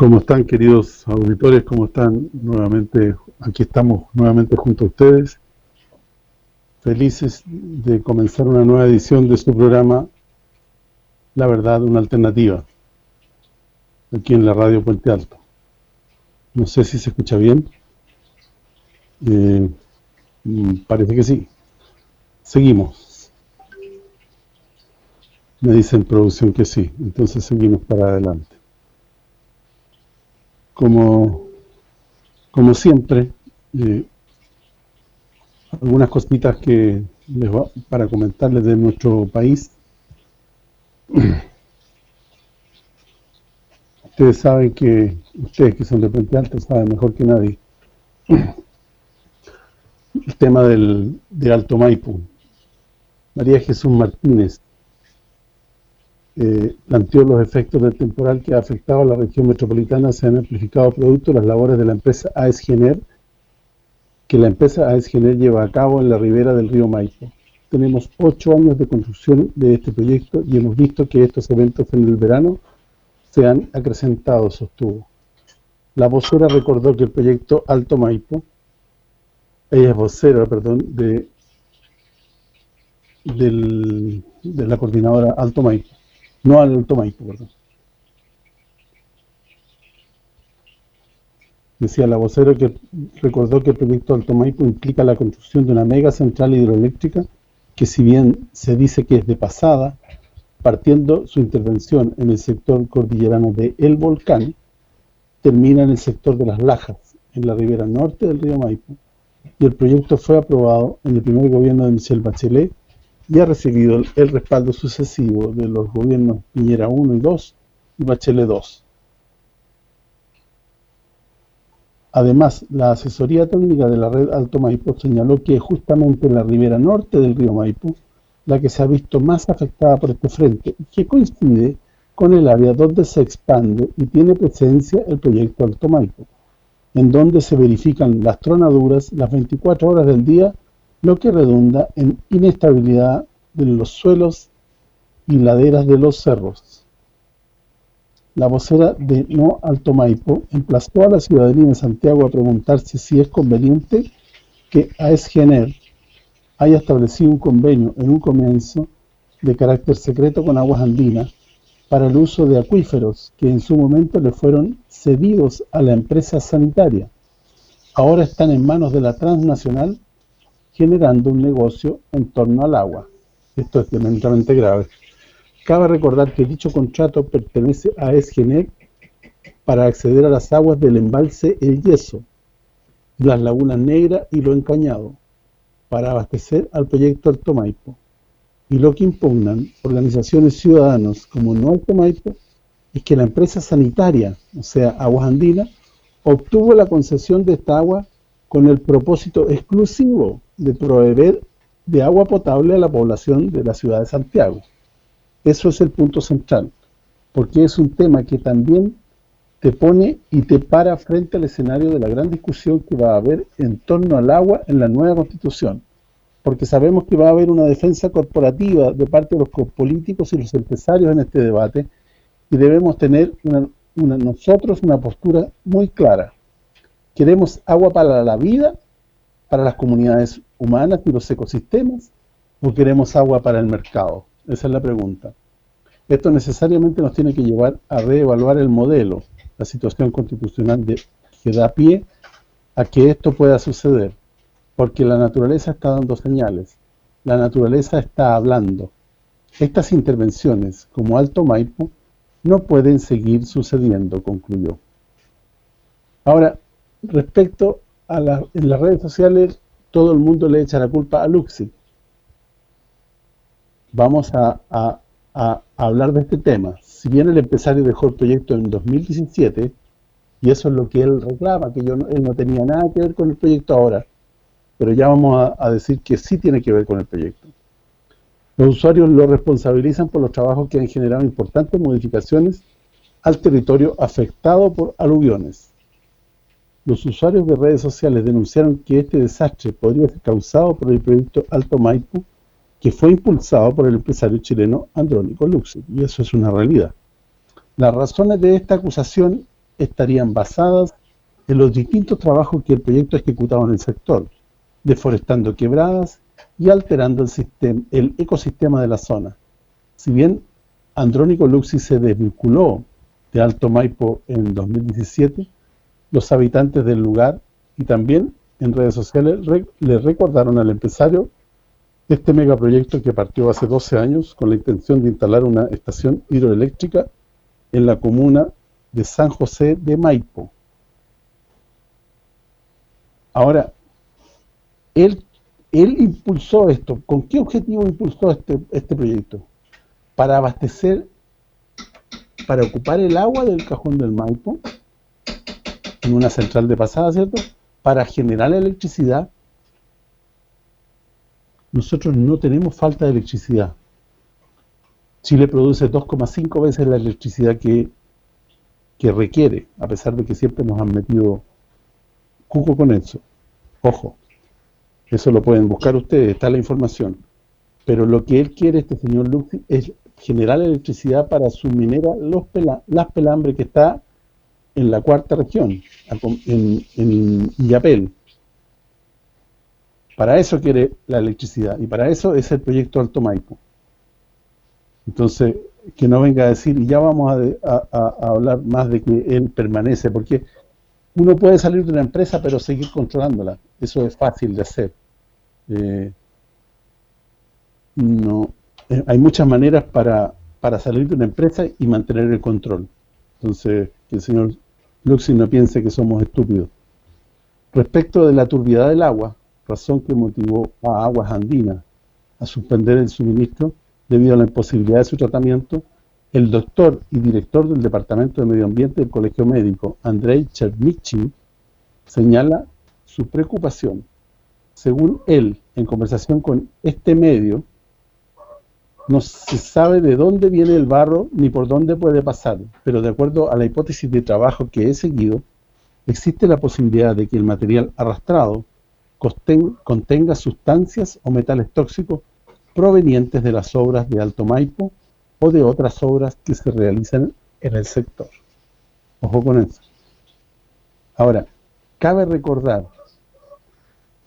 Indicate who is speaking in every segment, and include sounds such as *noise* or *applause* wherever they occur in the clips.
Speaker 1: ¿Cómo están queridos auditores? ¿Cómo están nuevamente? Aquí estamos nuevamente junto a ustedes. Felices de comenzar una nueva edición de su programa La Verdad, una alternativa. Aquí en la radio Puente Alto. No sé si se escucha bien. Eh, mm, parece que sí. Seguimos. Me dicen producción que sí. Entonces seguimos para adelante como, como siempre, eh, algunas cositas que les va, para comentarles de nuestro país. *clears throat* Ustedes saben que, ustedes que son de Puente Alto saben mejor que nadie, *clears throat* el tema del, de Alto Maipo. María Jesús Martínez, eh, planteó los efectos del temporal que ha afectado a la región metropolitana se han amplificado producto de las labores de la empresa AES Gener, que la empresa AES Gener lleva a cabo en la ribera del río Maipo. Tenemos ocho años de construcción de este proyecto y hemos visto que estos eventos en el verano se han acrecentado, sostuvo. La vocera recordó que el proyecto Alto Maipo, ella es vocera, perdón, de, de la coordinadora Alto Maipo, no al Alto Maipo, perdón. Decía la vocera que recordó que el proyecto Alto Maipo implica la construcción de una mega central hidroeléctrica que si bien se dice que es de pasada, partiendo su intervención en el sector cordillerano de El Volcán, termina en el sector de Las Lajas, en la ribera norte del río Maipo, y el proyecto fue aprobado en el primer gobierno de Michel Bachelet y ha recibido el respaldo sucesivo de los gobiernos Piñera 1 y 2 y Bachelet 2. Además, la asesoría técnica de la red Alto Maipo señaló que justamente la ribera norte del río Maipo la que se ha visto más afectada por este frente y que coincide con el área donde se expande y tiene presencia el proyecto Alto Maipo, en donde se verifican las tronaduras las 24 horas del día lo que redunda en inestabilidad de los suelos y laderas de los cerros. La vocera de No Alto Maipo emplazó a la ciudadanía de Santiago a preguntarse si es conveniente que AESGENER haya establecido un convenio en un comienzo de carácter secreto con Aguas Andinas para el uso de acuíferos que en su momento le fueron cedidos a la empresa sanitaria. Ahora están en manos de la transnacional generando un negocio en torno al agua. Esto es tremendamente grave. Cabe recordar que dicho contrato pertenece a Esgenec para acceder a las aguas del embalse El Yeso, las lagunas Negras y Lo Encañado, para abastecer al proyecto Alto Maipo. Y lo que impugnan organizaciones ciudadanos como No Alto Maipo es que la empresa sanitaria, o sea, Aguas Andinas, obtuvo la concesión de esta agua con el propósito exclusivo de proveer de agua potable a la población de la ciudad de Santiago. Eso es el punto central, porque es un tema que también te pone y te para frente al escenario de la gran discusión que va a haber en torno al agua en la nueva Constitución, porque sabemos que va a haber una defensa corporativa de parte de los políticos y los empresarios en este debate y debemos tener nosotros una postura muy clara ¿Queremos agua para la vida, para las comunidades humanas y los ecosistemas? ¿O queremos agua para el mercado? Esa es la pregunta. Esto necesariamente nos tiene que llevar a reevaluar el modelo, la situación constitucional que da pie a que esto pueda suceder. Porque la naturaleza está dando señales. La naturaleza está hablando. Estas intervenciones, como Alto Maipo, no pueden seguir sucediendo, concluyó. Ahora, respecto a las redes sociales todo el mundo le echa la culpa a Luxi. Vamos a, hablar de este tema. Si bien el empresario dejó el proyecto en 2017, y eso es lo que él reclama, que yo él no tenía nada que ver con el proyecto ahora, pero ya vamos a decir que sí tiene que ver con el proyecto. Los usuarios lo responsabilizan por los trabajos que han generado importantes modificaciones al territorio afectado por aluviones. Los usuarios de redes sociales denunciaron que este desastre podría ser causado por el proyecto Alto Maipo, que fue impulsado por el empresario chileno Andrónico Luxi, y eso es una realidad. Las razones de esta acusación estarían basadas en los distintos trabajos que el proyecto ha ejecutado en el sector, deforestando quebradas y alterando el, el ecosistema de la zona. Si bien Andrónico Luxi se desvinculó de Alto Maipo en 2017, los habitantes del lugar y también en redes sociales le recordaron al empresario este megaproyecto que partió hace 12 años con la intención de instalar una estación hidroeléctrica en la comuna de San José de Maipo. Ahora, él, él impulsó esto. ¿Con qué objetivo impulsó este, este proyecto? Para abastecer, para ocupar el agua del cajón del Maipo en una central de pasada, ¿cierto? Para generar electricidad nosotros no tenemos falta de electricidad. Chile produce 2,5 veces la electricidad que, que requiere, a pesar de que siempre nos han metido cuco con eso. Ojo, eso lo pueden buscar ustedes, está la información. Pero lo que él quiere, este señor Luxi, es generar electricidad para su minera Los Las Pelambres, que está en la cuarta región, en, en. Para eso quiere la electricidad y para eso es el proyecto Alto Maipo. Entonces, que no venga a decir, y ya vamos a, hablar más de que él permanece, porque uno puede salir de una empresa pero seguir controlándola. Eso es fácil de hacer. Eh, no eh, Hay muchas maneras para, para salir de una empresa y mantener el control. Entonces, que el señor Luxi no piense que somos estúpidos. Respecto de la turbidez del agua, razón que motivó a Aguas Andinas a suspender el suministro debido a la imposibilidad de su tratamiento, el doctor y director del Departamento de Medio Ambiente del Colegio Médico, Andrei Chernichi, señala su preocupación. Según él, en conversación con este medio, no se sabe de dónde viene el barro ni por dónde puede pasar, pero de acuerdo a la hipótesis de trabajo que he seguido, existe la posibilidad de que el material arrastrado contenga sustancias o metales tóxicos provenientes de las obras de Alto Maipo o de otras obras que se realizan en el sector. Ojo con eso. Ahora, cabe recordar,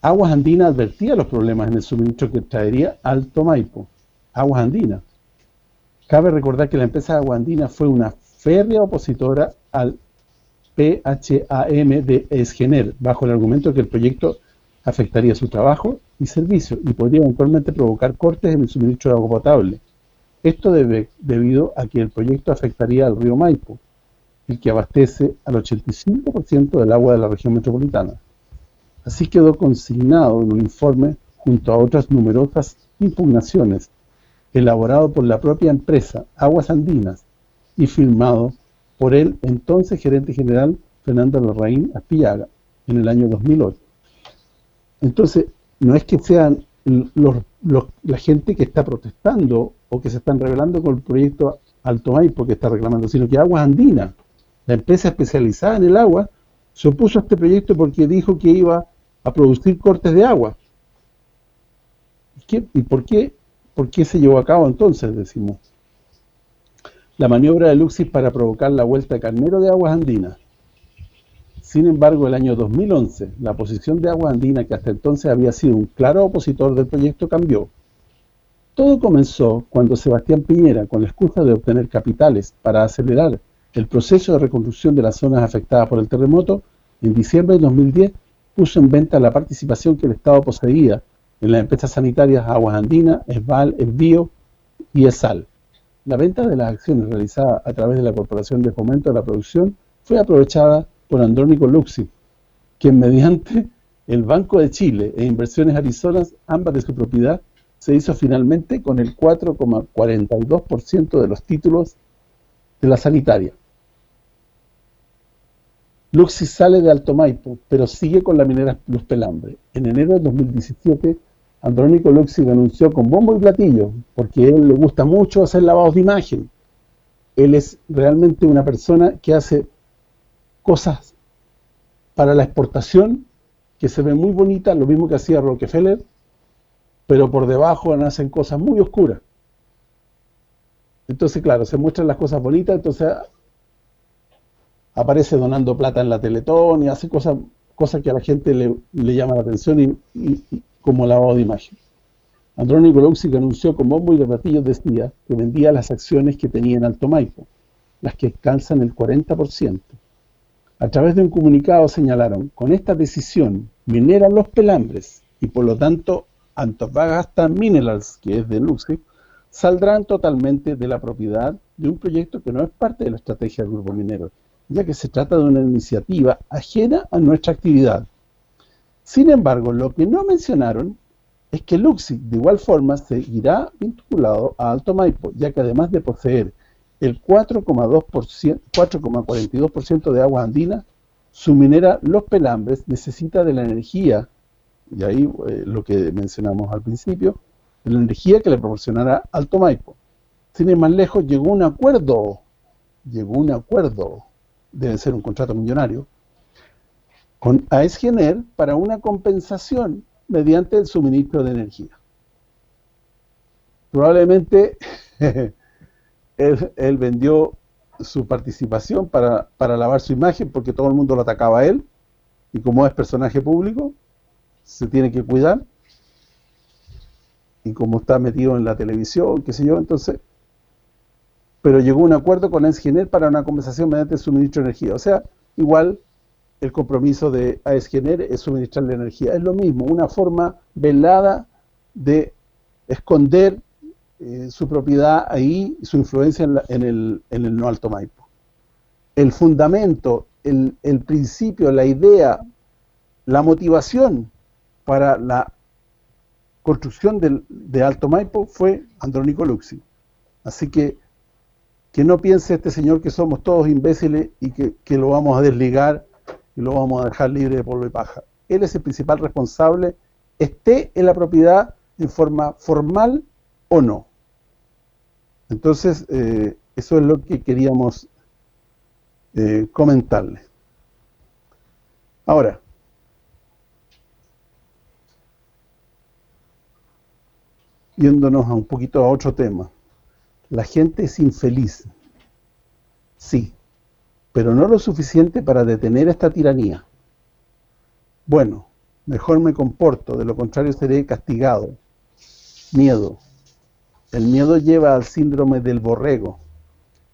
Speaker 1: Aguas Andinas advertía los problemas en el suministro que traería Alto Maipo. Aguas Andinas. Cabe recordar que la empresa Aguas Andinas fue una férrea opositora al PHAM de Esgener, bajo el argumento que el proyecto afectaría su trabajo y servicio y podría eventualmente provocar cortes en el suministro de agua potable. Esto debe, debido a que el proyecto afectaría al río Maipo, el que abastece al 85% del agua de la región metropolitana. Así quedó consignado en un informe junto a otras numerosas impugnaciones elaborado por la propia empresa Aguas Andinas y firmado por el entonces gerente general Fernando Larraín Aspillaga en el año 2008. Entonces, no es que sean la gente que está protestando o que se están rebelando con el proyecto Alto Maipo que está reclamando, sino que Aguas Andinas, la empresa especializada en el agua, se opuso a este proyecto porque dijo que iba a producir cortes de agua. ¿Y por qué, por qué se llevó a cabo entonces, decimos? La maniobra de Luxis para provocar la vuelta de carnero de Aguas Andinas. Sin embargo, el año 2011, la posición de Agua Andina, que hasta entonces había sido un claro opositor del proyecto, cambió. Todo comenzó cuando Sebastián Piñera, con la excusa de obtener capitales para acelerar el proceso de reconstrucción de las zonas afectadas por el terremoto, en diciembre de 2010 puso en venta la participación que el Estado poseía en las empresas sanitarias Aguas Andinas, Esval, Esbio y Esal. La venta de las acciones realizada a través de la Corporación de Fomento de la Producción fue aprovechada por Andrónico Luxi, quien mediante el Banco de Chile e Inversiones Arizona, ambas de su propiedad, se hizo finalmente con el 4,42% de los títulos de la sanitaria. Luxi sale de Alto Maipo, pero sigue con la minera Los Pelambre. En enero de 2017, Andrónico Luxi anunció con bombo y platillo, porque a él le gusta mucho hacer lavados de imagen. Él es realmente una persona que hace cosas para la exportación que se ven muy bonitas, lo mismo que hacía Rockefeller, pero por debajo nacen cosas muy oscuras. Entonces, claro, se muestran las cosas bonitas, entonces aparece donando plata en la Teletón y hace cosas cosas que a la gente le, llama la atención y, como lavado de imagen. Andrónico Luxic anunció con bombo y de platillos decía que vendía las acciones que tenía en Alto Maipo, las que alcanzan el 40%. A través de un comunicado señalaron, con esta decisión mineran los pelambres y por lo tanto Antofagasta Minerals, que es de Luxic, saldrán totalmente de la propiedad de un proyecto que no es parte de la estrategia del Grupo Minero, ya que se trata de una iniciativa ajena a nuestra actividad. Sin embargo, lo que no mencionaron es que Luxic de igual forma seguirá vinculado a Alto Maipo, ya que además de poseer el 4,42% de agua andina, su minera Los Pelambres necesita de la energía, y ahí eh, lo que mencionamos al principio, de la energía que le proporcionará Alto Maipo. Sin ir más lejos, llegó un acuerdo, llegó un acuerdo, debe ser un contrato millonario, con AESGener para una compensación mediante el suministro de energía. Probablemente *laughs* él, vendió su participación para, lavar su imagen porque todo el mundo lo atacaba a él y como es personaje público se tiene que cuidar y como está metido en la televisión, qué sé yo, entonces pero llegó un acuerdo con AESGener para una compensación mediante el suministro de energía. O sea, igual el compromiso de AESGener es suministrarle energía. Es lo mismo, una forma velada de esconder eh, su propiedad ahí, su influencia en, el, en el no Alto Maipo. El fundamento, el, principio, la idea, la motivación para la construcción del, de Alto Maipo fue Andrónico Luxi. Así que que no piense este señor que somos todos imbéciles y que, que, lo vamos a desligar y lo vamos a dejar libre de polvo y paja. Él es el principal responsable, esté en la propiedad en forma formal o no. Entonces, eh, eso es lo que queríamos eh, comentarle. Ahora, yéndonos a un poquito a otro tema. La gente es infeliz, sí, pero no lo suficiente para detener esta tiranía. Bueno, mejor me comporto, de lo contrario seré castigado. Miedo, el miedo lleva al síndrome del borrego,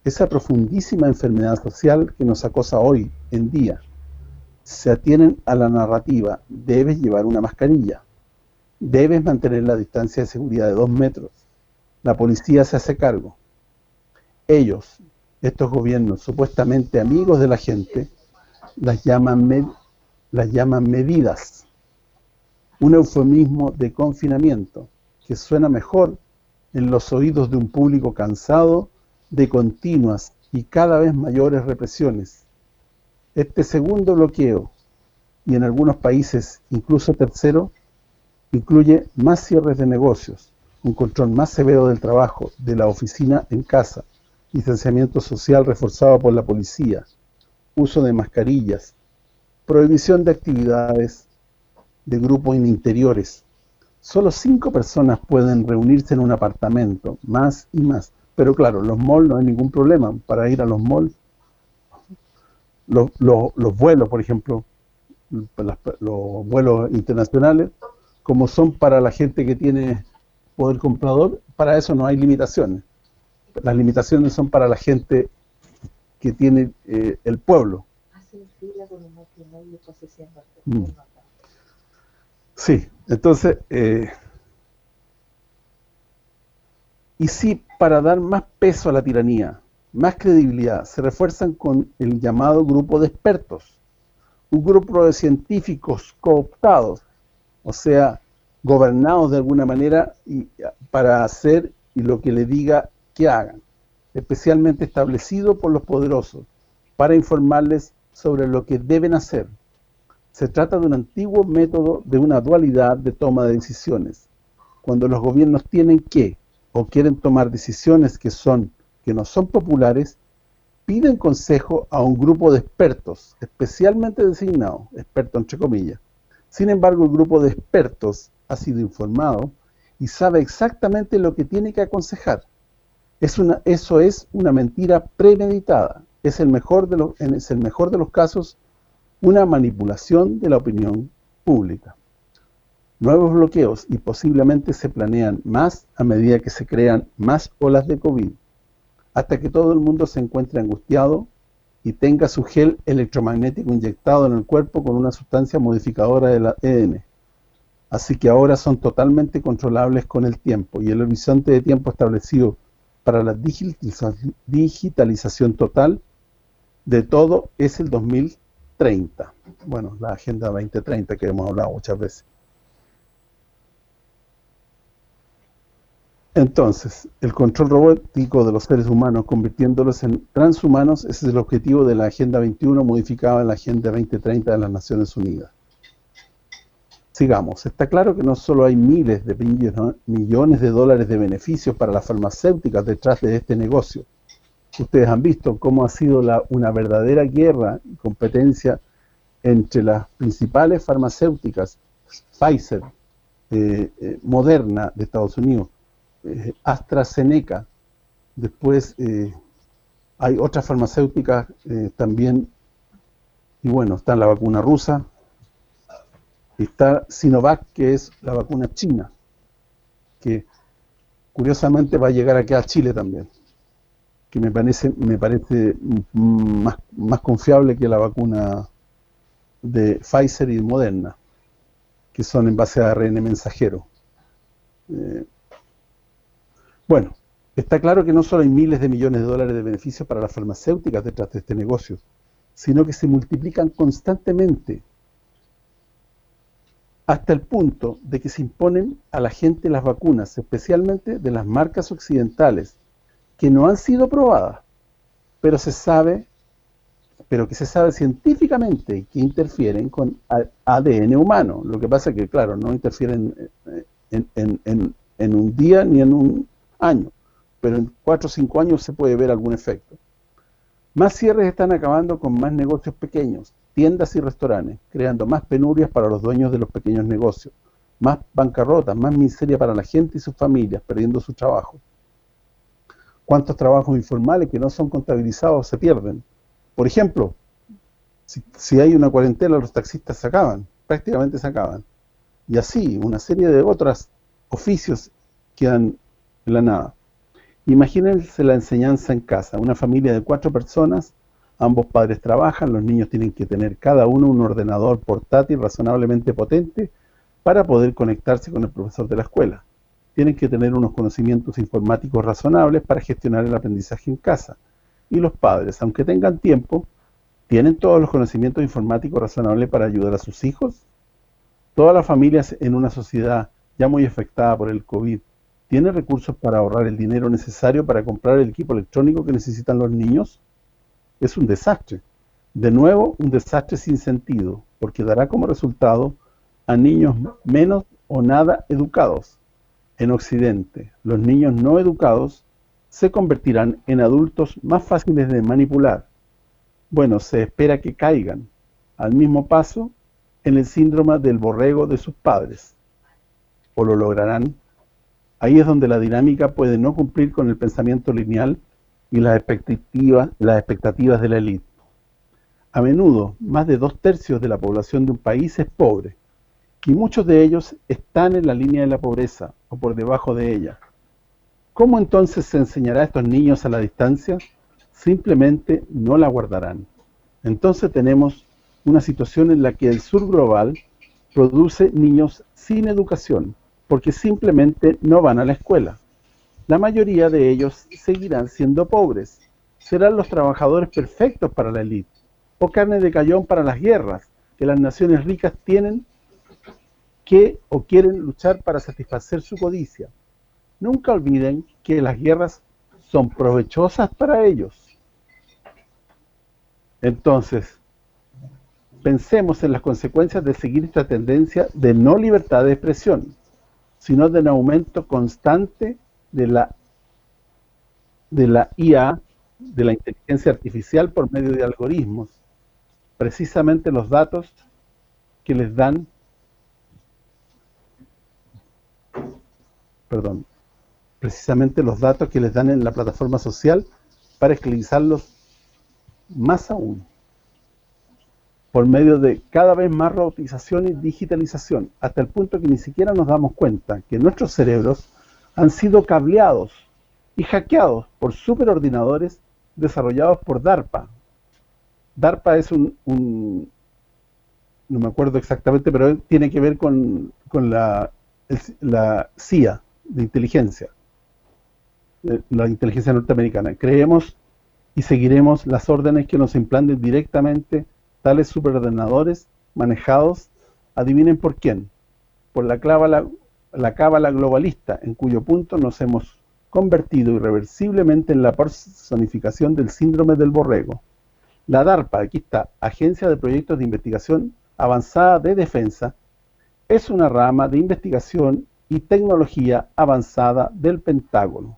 Speaker 1: esa profundísima enfermedad social que nos acosa hoy en día. Se atienen a la narrativa, debes llevar una mascarilla, debes mantener la distancia de seguridad de dos metros, la policía se hace cargo. Ellos, estos gobiernos supuestamente amigos de la gente, las llaman, medidas, un eufemismo de confinamiento que suena mejor en los oídos de un público cansado de continuas y cada vez mayores represiones. Este segundo bloqueo, y en algunos países incluso tercero, incluye más cierres de negocios, un control más severo del trabajo, de la oficina en casa, distanciamiento social reforzado por la policía, uso de mascarillas, prohibición de actividades de grupo en interiores, Solo cinco personas pueden reunirse en un apartamento, más y más. Pero claro, los malls no hay ningún problema para ir a los malls. Los, vuelos, por ejemplo, los vuelos internacionales, como son para la gente que tiene poder comprador, para eso no hay limitaciones. Las limitaciones son para la gente que tiene eh, el pueblo. Mm. Sí, entonces, eh, y si para dar más peso a la tiranía, más credibilidad, se refuerzan con el llamado grupo de expertos, un grupo de científicos cooptados, o sea, gobernados de alguna manera y, para hacer y lo que le diga que hagan, especialmente establecido por los poderosos, para informarles sobre lo que deben hacer, se trata de un antiguo método de una dualidad de toma de decisiones. Cuando los gobiernos tienen que o quieren tomar decisiones que son que no son populares, piden consejo a un grupo de expertos, especialmente designados, expertos entre comillas. Sin embargo, el grupo de expertos ha sido informado y sabe exactamente lo que tiene que aconsejar. Eso es una mentira premeditada, es el mejor de los es el mejor de los casos una manipulación de la opinión pública. Nuevos bloqueos y posiblemente se planean más a medida que se crean más olas de COVID, hasta que todo el mundo se encuentre angustiado y tenga su gel electromagnético inyectado en el cuerpo con una sustancia modificadora del ADN. Así que ahora son totalmente controlables con el tiempo y el horizonte de tiempo establecido para la digitalización total de todo es el 2030. Bueno, la Agenda 2030 que hemos hablado muchas veces. Entonces, el control robótico de los seres humanos, convirtiéndolos en transhumanos, ese es el objetivo de la Agenda 21 modificada en la Agenda 2030 de las Naciones Unidas. Sigamos. Está claro que no solo hay miles de millones de dólares de beneficios para las farmacéuticas detrás de este negocio. Ustedes han visto cómo ha sido una verdadera guerra y competencia entre las principales farmacéuticas, Pfizer, eh, eh, Moderna de Estados Unidos, eh, AstraZeneca, después hay otras farmacéuticas también, y bueno, está la vacuna rusa, está Sinovac, que es la vacuna china, que curiosamente va a llegar aquí a Chile también, que me parece me parece más, más confiable que la vacuna de Pfizer y Moderna, que son en base a ARN mensajero. Eh, bueno, está claro que no solo hay miles de millones de dólares de beneficios para las farmacéuticas detrás de este negocio, sino que se multiplican constantemente hasta el punto de que se imponen a la gente las vacunas, especialmente de las marcas occidentales, que no han sido probadas, pero se sabe pero que se sabe científicamente que interfieren con ADN humano. Lo que pasa es que, claro, no interfieren en, en, en un día ni en un año, pero en cuatro o cinco años se puede ver algún efecto. Más cierres están acabando con más negocios pequeños, tiendas y restaurantes, creando más penurias para los dueños de los pequeños negocios, más bancarrotas, más miseria para la gente y sus familias, perdiendo su trabajo. ¿Cuántos trabajos informales que no son contabilizados se pierden? Por ejemplo, si, hay una cuarentena, los taxistas se acaban, prácticamente se acaban. Y así, una serie de otros oficios quedan en la nada. Imagínense la enseñanza en casa, una familia de cuatro personas Ambos padres trabajan, los niños tienen que tener cada uno un ordenador portátil razonablemente potente para poder conectarse con el profesor de la escuela. Tienen que tener unos conocimientos informáticos razonables para gestionar el aprendizaje en casa. Y los padres, aunque tengan tiempo, ¿tienen todos los conocimientos informáticos razonables para ayudar a sus hijos? Todas las familias en una sociedad ya muy afectada por el COVID, ¿tienen recursos para ahorrar el dinero necesario para comprar el equipo electrónico que necesitan los niños? Es un desastre. De nuevo, un desastre sin sentido, porque dará como resultado a niños menos o nada educados. En Occidente, los niños no educados se convertirán en adultos más fáciles de manipular. Bueno, se espera que caigan, al mismo paso, en el síndrome del borrego de sus padres. ¿O lo lograrán? Ahí es donde la dinámica puede no cumplir con el pensamiento lineal y las expectativas, las expectativas de la élite. A menudo, más de dos tercios de la población de un país es pobre, y muchos de ellos están en la línea de la pobreza, o por debajo de ella. ¿Cómo entonces se enseñará a estos niños a la distancia? Simplemente no la guardarán. Entonces tenemos una situación en la que el sur global produce niños sin educación, porque simplemente no van a la escuela la mayoría de ellos seguirán siendo pobres. Serán los trabajadores perfectos para la élite, o carne de cayón para las guerras que las naciones ricas tienen que o quieren luchar para satisfacer su codicia. Nunca olviden que las guerras son provechosas para ellos. Entonces, pensemos en las consecuencias de seguir esta tendencia de no libertad de expresión, sino de un aumento constante de la de la IA, de la inteligencia artificial por medio de algoritmos, precisamente los datos que les dan perdón, precisamente los datos que les dan en la plataforma social para esclavizarlos más aún, por medio de cada vez más robotización y digitalización, hasta el punto que ni siquiera nos damos cuenta que nuestros cerebros han sido cableados y hackeados por superordenadores desarrollados por DARPA. DARPA es un, no me acuerdo exactamente, pero tiene que ver con, la, la CIA de inteligencia, la inteligencia norteamericana. Creemos y seguiremos las órdenes que nos implanten directamente tales superordenadores manejados, adivinen por quién, por la cábala, la cábala globalista, en cuyo punto nos hemos convertido irreversiblemente en la personificación del síndrome del borrego. La DARPA, aquí está, Agencia de Proyectos de Investigación Avanzada de Defensa, es una rama de investigación y tecnología avanzada del Pentágono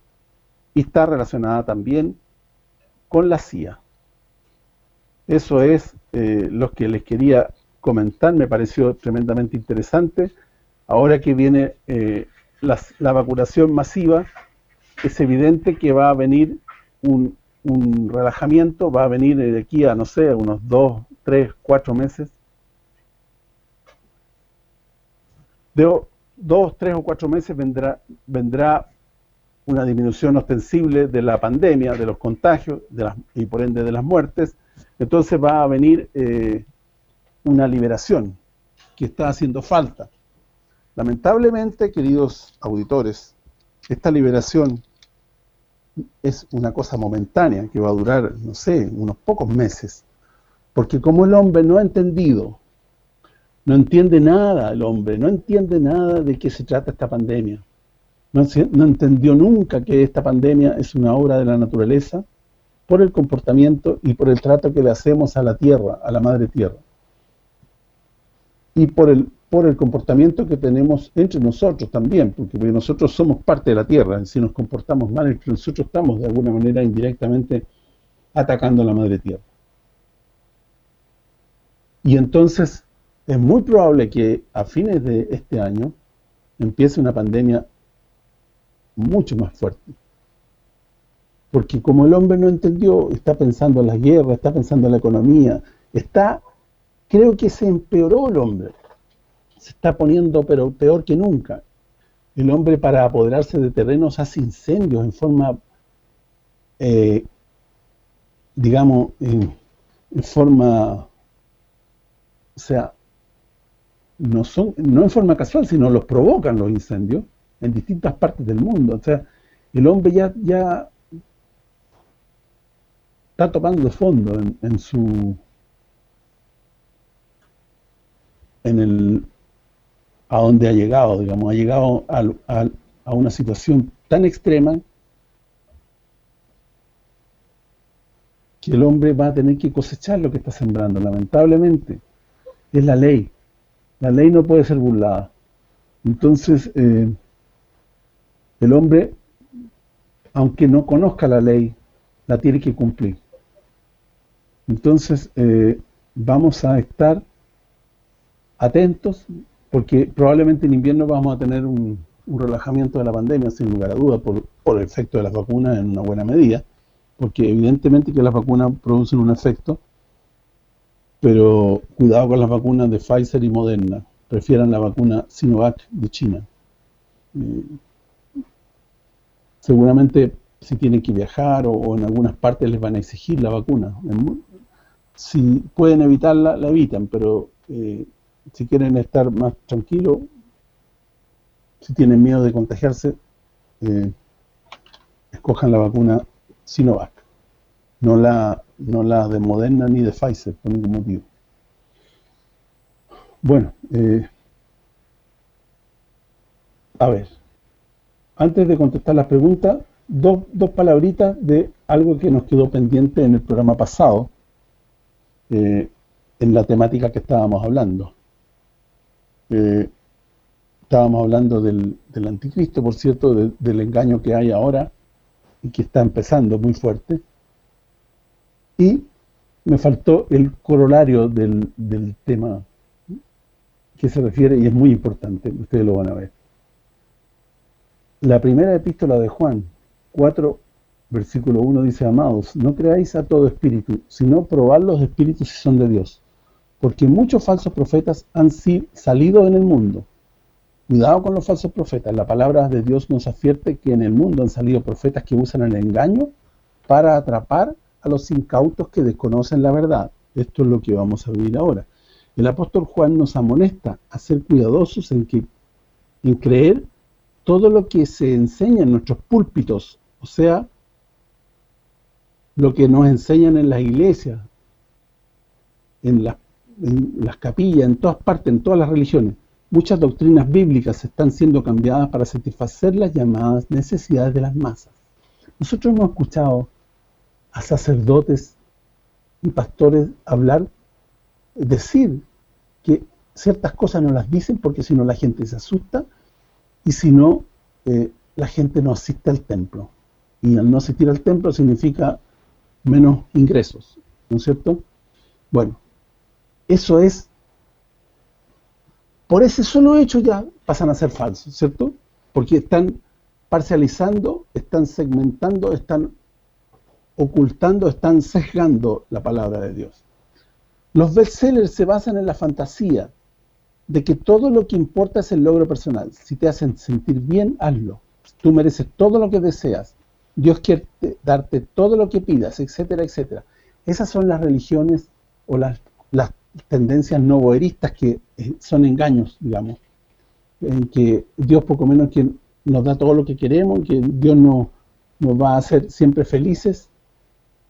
Speaker 1: y está relacionada también con la CIA. Eso es eh, lo que les quería comentar, me pareció tremendamente interesante. Ahora que viene eh, la vacunación masiva, es evidente que va a venir un, relajamiento, va a venir de aquí a, no sé, unos dos, tres, cuatro meses. De dos, tres o cuatro meses vendrá una disminución ostensible de la pandemia, de los contagios de las, y por ende de las muertes. Entonces va a venir eh, una liberación que está haciendo falta. Lamentablemente, queridos auditores, esta liberación es una cosa momentánea que va a durar, no sé, unos pocos meses. Porque como el hombre no ha entendido, no entiende nada el hombre, no entiende nada de qué se trata esta pandemia. No, no entendió nunca que esta pandemia es una obra de la naturaleza por el comportamiento y por el trato que le hacemos a la tierra, a la madre tierra. Y por el por el comportamiento que tenemos entre nosotros también, porque, nosotros somos parte de la tierra, si nos comportamos mal entre nosotros estamos de alguna manera indirectamente atacando a la madre tierra. Y entonces es muy probable que a fines de este año empiece una pandemia mucho más fuerte. Porque como el hombre no entendió, está pensando en la guerra, está pensando en la economía, está, creo que se empeoró el hombre se está poniendo pero peor que nunca. El hombre para apoderarse de terrenos hace incendios en forma, eh, digamos, en, forma, o sea, no son no en forma casual, sino los provocan los incendios en distintas partes del mundo. O sea, el hombre ya ya está topando fondo en su en el a dónde ha llegado, digamos, ha llegado a, una situación tan extrema que el hombre va a tener que cosechar lo que está sembrando, lamentablemente. Es la ley. La ley no puede ser burlada. Entonces, eh, el hombre, aunque no conozca la ley, la tiene que cumplir. Entonces, eh, vamos a estar atentos porque probablemente en invierno vamos a tener un, relajamiento de la pandemia, sin lugar a dudas, por, el efecto de las vacunas en una buena medida, porque evidentemente que las vacunas producen un efecto, pero cuidado con las vacunas de Pfizer y Moderna, prefieran la vacuna Sinovac de China. Eh, seguramente si tienen que viajar o, en algunas partes les van a exigir la vacuna. Si pueden evitarla, la evitan, pero eh, si quieren estar más tranquilos, si tienen miedo de contagiarse, eh, escojan la vacuna Sinovac, no la no la de Moderna ni de Pfizer, por ningún motivo. Bueno, eh, a ver, antes de contestar las preguntas, dos, dos palabritas de algo que nos quedó pendiente en el programa pasado, eh, en la temática que estábamos hablando. Eh, estábamos hablando del, anticristo, por cierto, del engaño que hay ahora y que está empezando muy fuerte. Y me faltó el corolario del, tema que se refiere, y es muy importante, ustedes lo van a ver. La primera epístola de Juan, 4, versículo 1 dice, amados, no creáis a todo espíritu, sino probad los espíritus si son de Dios, porque muchos falsos profetas han salido en el mundo. Cuidado con los falsos profetas, la palabra de Dios nos advierte que en el mundo han salido profetas que usan el engaño para atrapar a los incautos que desconocen la verdad. Esto es lo que vamos a vivir ahora. El apóstol Juan nos amonesta a ser cuidadosos en, que, en creer todo lo que se enseña en nuestros púlpitos, o sea, lo que nos enseñan en las iglesias, en las, en las capillas, en todas partes, en todas las religiones. Muchas doctrinas bíblicas están siendo cambiadas para satisfacer las llamadas necesidades de las masas. Nosotros hemos escuchado a sacerdotes y pastores hablar, decir que ciertas cosas no las dicen porque si no la gente se asusta y si no, eh, la gente no asiste al templo. Y al no asistir al templo significa menos ingresos, ¿no es cierto? Bueno, eso es, por ese solo hecho ya pasan a ser falsos, ¿cierto? Porque están parcializando, están segmentando, están ocultando, están sesgando la palabra de Dios. Los bestsellers se basan en la fantasía de que todo lo que importa es el logro personal. Si te hacen sentir bien, hazlo. Tú mereces todo lo que deseas. Dios quiere darte todo lo que pidas, etcétera, etcétera. Esas son las religiones o las, las tendencias novoeristas que eh, son engaños, digamos, en que Dios poco menos que nos da todo lo que queremos, que Dios nos, nos va a hacer siempre felices.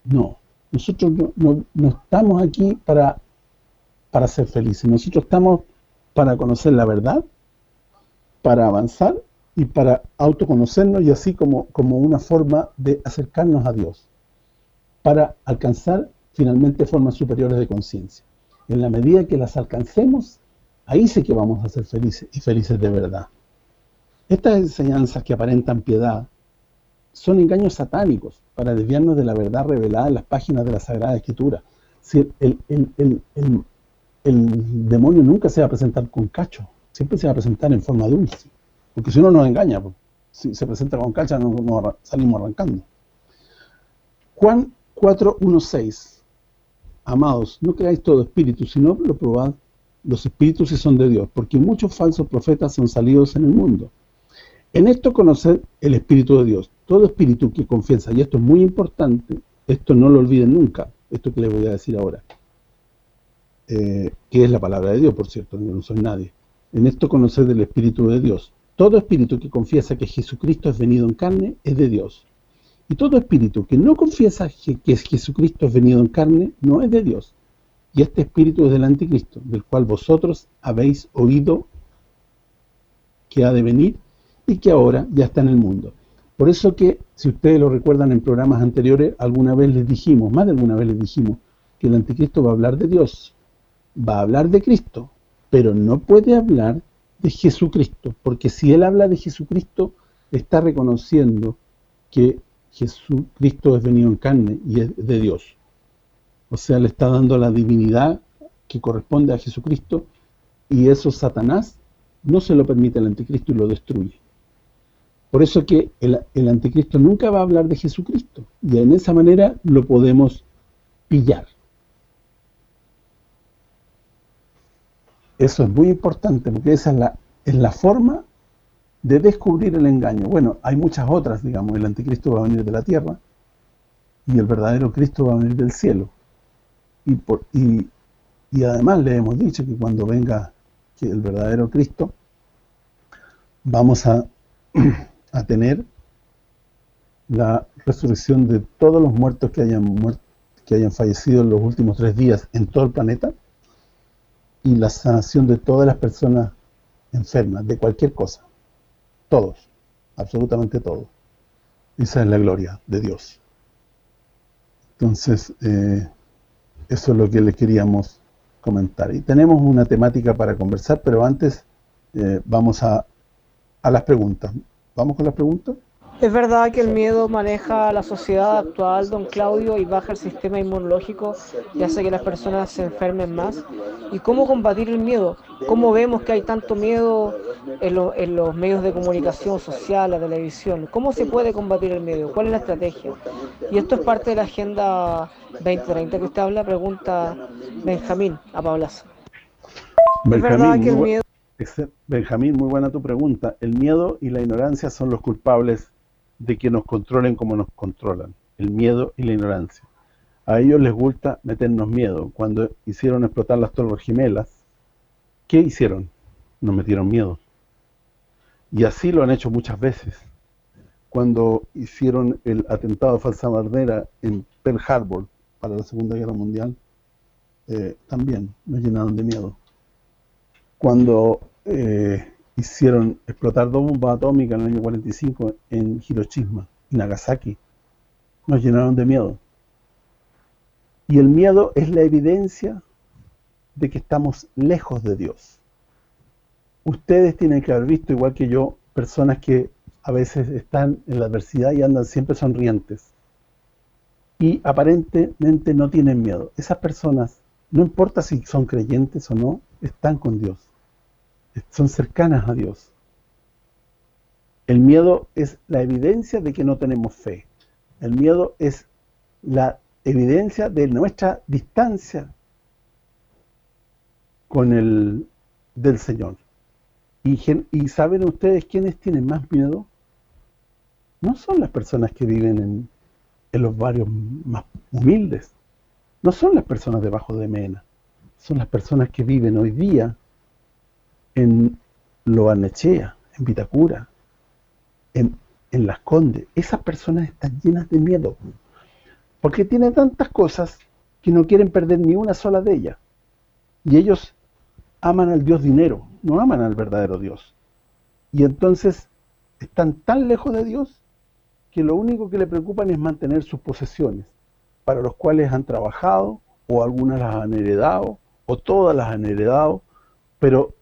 Speaker 1: No, nosotros no, no, estamos aquí para, para ser felices, nosotros estamos para conocer la verdad, para avanzar y para autoconocernos y así como, como una forma de acercarnos a Dios, para alcanzar finalmente formas superiores de conciencia. En la medida que las alcancemos, ahí sí que vamos a ser felices y felices de verdad. Estas enseñanzas que aparentan piedad son engaños satánicos para desviarnos de la verdad revelada en las páginas de la Sagrada Escritura. Si el, demonio nunca se va a presentar con cacho, siempre se va a presentar en forma dulce. Porque si uno nos engaña, si se presenta con cacho, no, salimos arrancando. Juan 4.1.6 Amados, no creáis todo espíritu, sino lo probad los espíritus si son de Dios, porque muchos falsos profetas son salidos en el mundo. En esto conocer el Espíritu de Dios. Todo espíritu que confiesa, y esto es muy importante, esto no lo olviden nunca, esto que les voy a decir ahora, eh, que es la palabra de Dios, por cierto, yo no soy nadie. En esto conocer del Espíritu de Dios. Todo espíritu que confiesa que Jesucristo es venido en carne es de Dios. Y todo espíritu que no confiesa que Jesucristo es venido en carne no es de Dios. Y este espíritu es del anticristo, del cual vosotros habéis oído que ha de venir y que ahora ya está en el mundo. Por eso que, si ustedes lo recuerdan en programas anteriores, alguna vez les dijimos, más de alguna vez les dijimos, que el anticristo va a hablar de Dios, va a hablar de Cristo, pero no puede hablar de Jesucristo, porque si él habla de Jesucristo, está reconociendo que Jesucristo es venido en carne y es de Dios. O sea, le está dando la divinidad que corresponde a Jesucristo y eso Satanás no se lo permite al anticristo y lo destruye. Por eso que el, anticristo nunca va a hablar de Jesucristo. Y en esa manera lo podemos pillar. Eso es muy importante, porque esa es es la forma de descubrir el engaño. Bueno, hay muchas otras, digamos, el anticristo va a venir de la tierra y el verdadero Cristo va a venir del cielo. Y, por, y, y además le hemos dicho que cuando venga el verdadero Cristo, vamos a *clears throat* a tener la resurrección de todos los muertos que hayan muerto, que hayan fallecido en los últimos tres días en todo el planeta y la sanación de todas las personas enfermas, de cualquier cosa. Todos, absolutamente todos. Esa es la gloria de Dios. Entonces, eh, eso es lo que les queríamos comentar. Y tenemos una temática para conversar, pero antes eh, vamos a, a las preguntas. ¿Vamos con la pregunta?
Speaker 2: ¿Es verdad que el miedo maneja la sociedad actual, don Claudio, y baja el sistema inmunológico y hace que las personas se enfermen más? ¿Y cómo combatir el miedo? ¿Cómo vemos que hay tanto miedo en, en los medios de comunicación social, la televisión? ¿Cómo se puede combatir el miedo? ¿Cuál es la estrategia? Y esto es parte de la Agenda 2030 que usted habla, pregunta Benjamín a Paulazo.
Speaker 1: Benjamín. Benjamín, muy buena tu pregunta. El miedo y la ignorancia son los culpables de que nos controlen como nos controlan. El miedo y la ignorancia. A ellos les gusta meternos miedo. Cuando hicieron explotar las torres gemelas, ¿qué hicieron? Nos metieron miedo. Y así lo han hecho muchas veces. Cuando hicieron el atentado falsa bandera en Pearl Harbor para la Segunda Guerra Mundial, eh, también nos llenaron de miedo. Cuando eh, hicieron explotar dos bombas atómicas en el año 45 en Hiroshima y Nagasaki, nos llenaron de miedo. Y el miedo es la evidencia de que estamos lejos de Dios. Ustedes tienen que haber visto, igual que yo, personas que a veces están en la adversidad y andan siempre sonrientes. Y aparentemente no tienen miedo. Esas personas, no importa si son creyentes o no, están con Dios. Son cercanas a Dios. El miedo es la evidencia de que no tenemos fe. El miedo es la evidencia de nuestra distancia con el del Señor. Y, ¿saben ustedes quiénes tienen más miedo? No son las personas que viven en, en los barrios más humildes. No son las personas debajo de Mena. Son las personas que viven hoy día en Loanechea, en Vitacura, en, en Las Condes. Esas personas están llenas de miedo. Porque tienen tantas cosas que no quieren perder ni una sola de ellas. Y ellos aman al Dios dinero, no aman al verdadero Dios. Y entonces están tan lejos de Dios que lo único que le preocupan es mantener sus posesiones, para los cuales han trabajado, o algunas las han heredado, o todas las han heredado, pero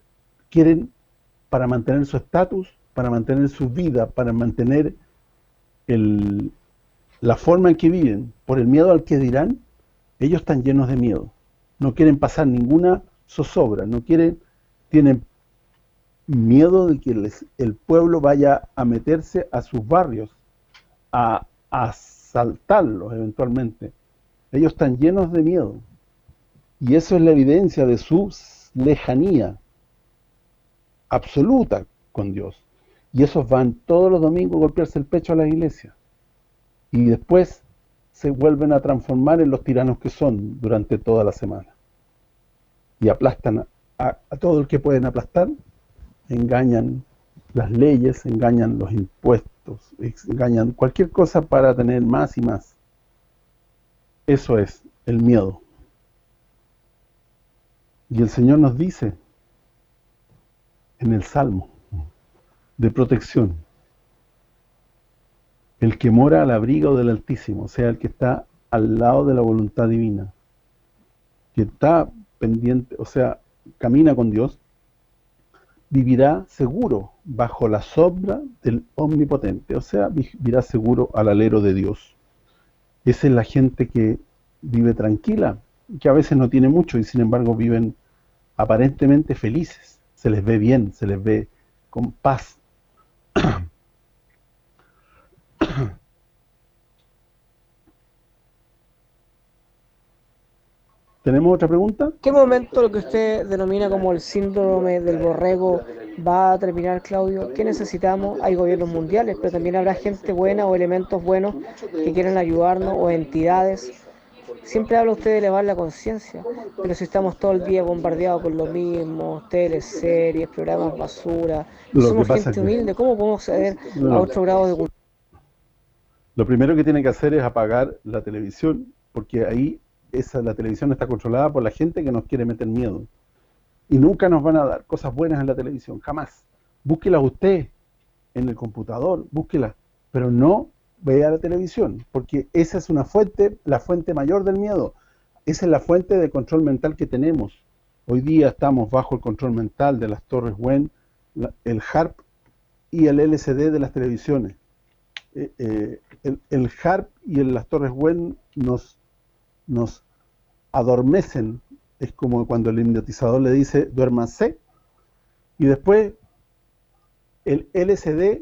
Speaker 1: quieren para mantener su estatus, para mantener su vida, para mantener la forma en que viven, por el miedo al que dirán, ellos están llenos de miedo. No quieren pasar ninguna zozobra, no quieren, tienen miedo de que el pueblo vaya a meterse a sus barrios, a, a asaltarlos eventualmente. Ellos están llenos de miedo. Y eso es la evidencia de su lejanía absoluta con Dios. Y esos van todos los domingos a golpearse el pecho a la iglesia y después se vuelven a transformar en los tiranos que son durante toda la semana. Y aplastan a, todo el que pueden aplastar, engañan las leyes, engañan los impuestos, engañan cualquier cosa para tener más y más. Eso es el miedo. Y el Señor nos dice en el Salmo de protección, el que mora al abrigo del Altísimo, o sea, el que está al lado de la voluntad divina, que está pendiente, o sea, camina con Dios, vivirá seguro bajo la sombra del Omnipotente, o sea, vivirá seguro al alero de Dios. Esa es la gente que vive tranquila, que a veces no tiene mucho y sin embargo viven aparentemente felices, se les ve bien, se les ve con paz. *coughs* ¿Tenemos otra pregunta?
Speaker 2: ¿Qué momento lo que usted denomina como el síndrome del borrego va a terminar, Claudio? ¿Qué necesitamos? Hay gobiernos mundiales, pero también habrá gente buena o elementos buenos que quieran ayudarnos o entidades. Siempre habla usted de elevar la conciencia, pero si estamos todo el día bombardeados con lo mismo, teleseries, programas basura, somos gente humilde, ¿cómo podemos acceder a otro grado de cultura?
Speaker 1: Lo primero que tienen que hacer es apagar la televisión, porque ahí esa la televisión está controlada por la gente que nos quiere meter miedo. Y nunca nos van a dar cosas buenas en la televisión, jamás. Búsquela usted en el computador, búsquela, pero no vea la televisión, porque esa es una fuente, la fuente mayor del miedo. Esa es la fuente de control mental que tenemos. Hoy día estamos bajo el control mental de las torres WEN, el HARP y el LCD de las televisiones. Eh, eh, el, HARP y las torres WEN nos, nos adormecen es como cuando el hipnotizador le dice duérmase y después el LSD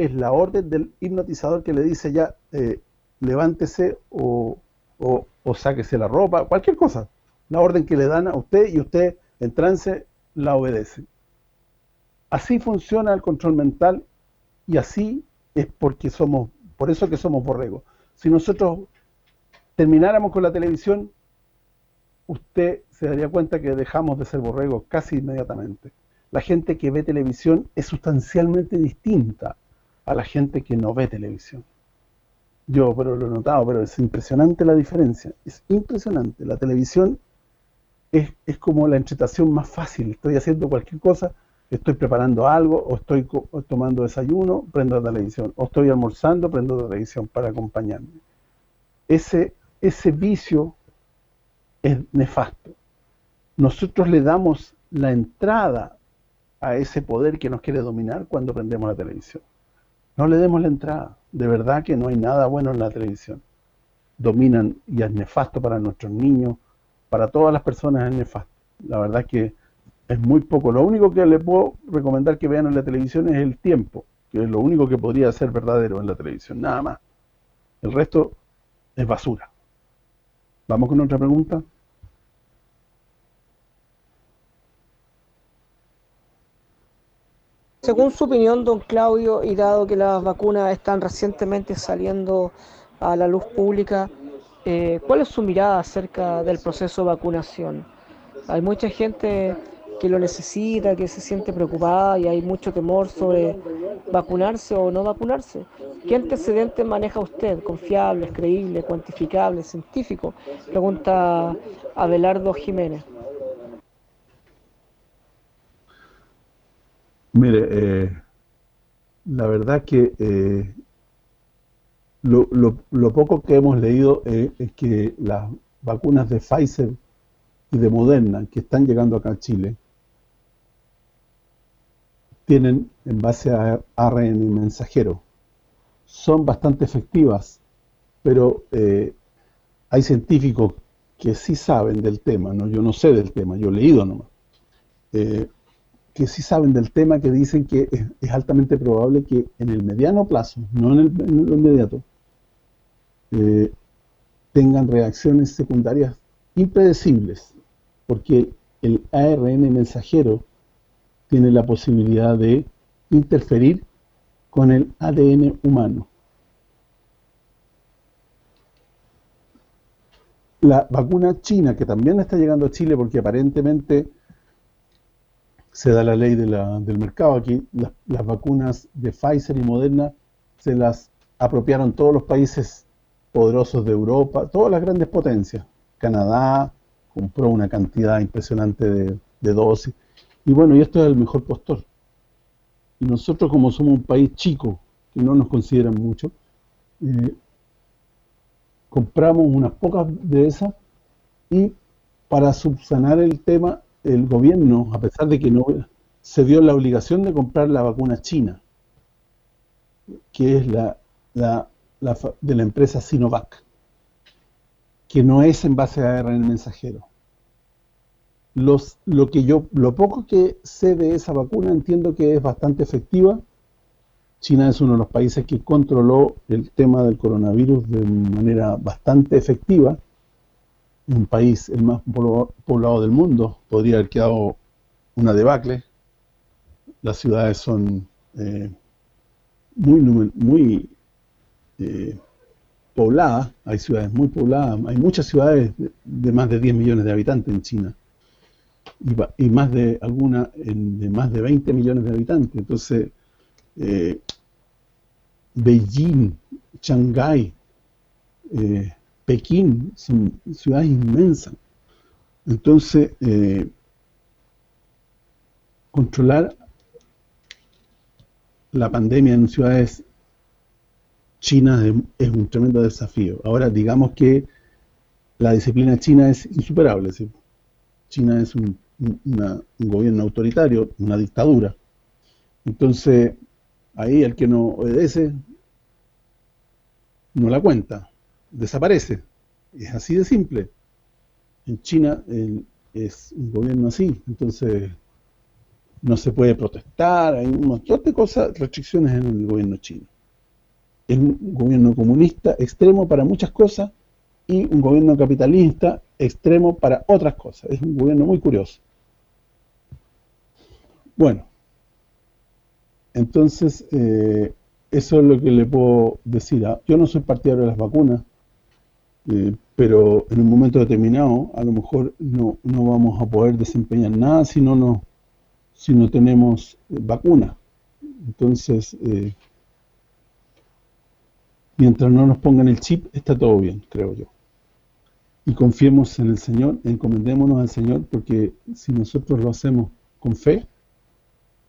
Speaker 1: es la orden del hipnotizador que le dice ya eh, levántese o, o, o, sáquese la ropa, cualquier cosa. La orden que le dan a usted y usted en trance la obedece. Así funciona el control mental y así es porque somos, por eso que somos borregos. Si nosotros termináramos con la televisión, usted se daría cuenta que dejamos de ser borregos casi inmediatamente. La gente que ve televisión es sustancialmente distinta a la gente que no ve televisión. Yo pero lo he notado, pero es impresionante la diferencia. Es impresionante. La televisión es, es como la entretación más fácil. Estoy haciendo cualquier cosa, estoy preparando algo, o estoy tomando desayuno, prendo la televisión. O estoy almorzando, prendo la televisión para acompañarme. Ese, ese vicio es nefasto. Nosotros le damos la entrada a ese poder que nos quiere dominar cuando prendemos la televisión. No le demos la entrada. De verdad que no hay nada bueno en la televisión. Dominan y es nefasto para nuestros niños, para todas las personas es nefasto. La verdad que es muy poco. Lo único que le puedo recomendar que vean en la televisión es el tiempo, que es lo único que podría ser verdadero en la televisión, nada más. El resto es basura. ¿Vamos con otra pregunta?
Speaker 2: Según su opinión, don Claudio, y dado que las vacunas están recientemente saliendo a la luz pública, eh, ¿cuál es su mirada acerca del proceso de vacunación? Hay mucha gente que lo necesita, que se siente preocupada y hay mucho temor sobre vacunarse o no vacunarse. ¿Qué antecedentes maneja usted? ¿Confiables, creíbles, cuantificables, científicos? Pregunta Abelardo Jiménez.
Speaker 1: Mire, eh, la verdad que eh, lo, lo, poco que hemos leído eh, es que las vacunas de Pfizer y de Moderna que están llegando acá a Chile tienen en base a ARN mensajero. Son bastante efectivas, pero hay científicos que sí saben del tema, no yo no sé del tema, yo he leído nomás que sí saben del tema, que dicen que es, altamente probable que en el mediano plazo, no en el, inmediato, eh, tengan reacciones secundarias impredecibles, porque el ARN mensajero tiene la posibilidad de interferir con el ADN humano. La vacuna china, que también está llegando a Chile porque aparentemente se da la ley del mercado. Aquí las, vacunas de Pfizer y Moderna se las apropiaron todos los países poderosos de Europa, todas las grandes potencias. Canadá compró una cantidad impresionante de, dosis. Y bueno, y esto es el mejor postor. Y nosotros como somos un país chico, que no nos consideran mucho, eh, compramos unas pocas de esas y para subsanar el tema el gobierno, a pesar de que no se dio la obligación de comprar la vacuna china, que es la, la, de la empresa Sinovac, que no es en base a ARN mensajero. Los, lo que yo lo poco que sé de esa vacuna entiendo que es bastante efectiva. China es uno de los países que controló el tema del coronavirus de manera bastante efectiva un país el más poblado del mundo, podría haber quedado una debacle. Las ciudades son eh, muy muy eh, pobladas, hay ciudades muy pobladas, hay muchas ciudades de, más de 10 millones de habitantes en China y, más de alguna de más de 20 millones de habitantes. Entonces, eh, Beijing, Shanghái, eh, Pekín, son ciudades inmensas. Entonces, eh, controlar la pandemia en ciudades chinas es, un tremendo desafío. Ahora, digamos que la disciplina china es insuperable. China es un, un gobierno autoritario, una dictadura. Entonces, ahí el que no obedece no la cuenta desaparece. Es así de simple. En China es un gobierno así, entonces no se puede protestar, hay un montón de cosas, restricciones en el gobierno chino. Es un gobierno comunista extremo para muchas cosas y un gobierno capitalista extremo para otras cosas. Es un gobierno muy curioso. Bueno, entonces eh, eso es lo que le puedo decir. ¿ah? Yo no soy partidario de las vacunas, eh, pero en un momento determinado a lo mejor no, no vamos a poder desempeñar nada si no, no, si no tenemos eh, vacuna. Entonces, eh, mientras no nos pongan el chip, está todo bien, creo yo. Y confiemos en el Señor, encomendémonos al Señor, porque si nosotros lo hacemos con fe,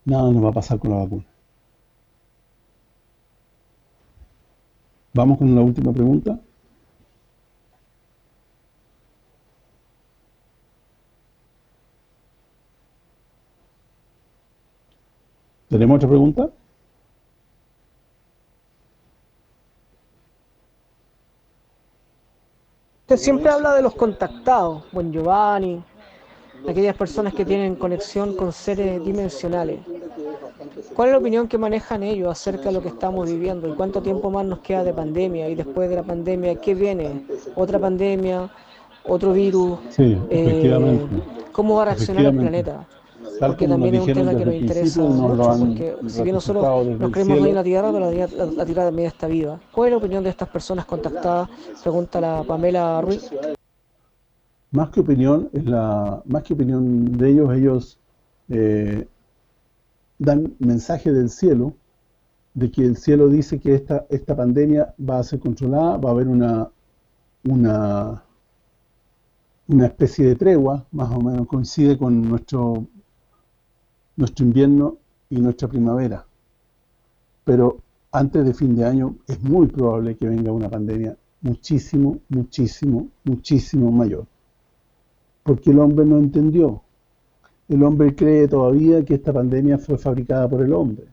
Speaker 1: nada nos va a pasar con la vacuna. Vamos con la última pregunta. ¿Tenemos otra pregunta?
Speaker 2: Usted siempre habla de los contactados, buen Giovanni, aquellas personas que tienen conexión con seres dimensionales. ¿Cuál es la opinión que manejan ellos acerca de lo que estamos viviendo y cuánto tiempo más nos queda de pandemia y después de la pandemia, qué viene? ¿Otra pandemia? ¿Otro virus?
Speaker 1: Sí, efectivamente.
Speaker 2: ¿Cómo va a reaccionar el planeta? Porque también es un tema que nos interesa mucho, porque si bien nosotros nos creemos en la Tierra, pero la, Tierra también está viva. ¿Cuál es la opinión de estas personas contactadas? Pregunta la Pamela Ruiz.
Speaker 1: Más que opinión, es la más que opinión de ellos, ellos eh, dan mensaje del cielo, de que el cielo dice que esta, esta pandemia va a ser controlada, va a haber una, una, una especie de tregua, más o menos coincide con nuestro nuestro invierno y nuestra primavera. Pero antes de fin de año es muy probable que venga una pandemia muchísimo, muchísimo, muchísimo mayor. Porque el hombre no entendió. El hombre cree todavía que esta pandemia fue fabricada por el hombre.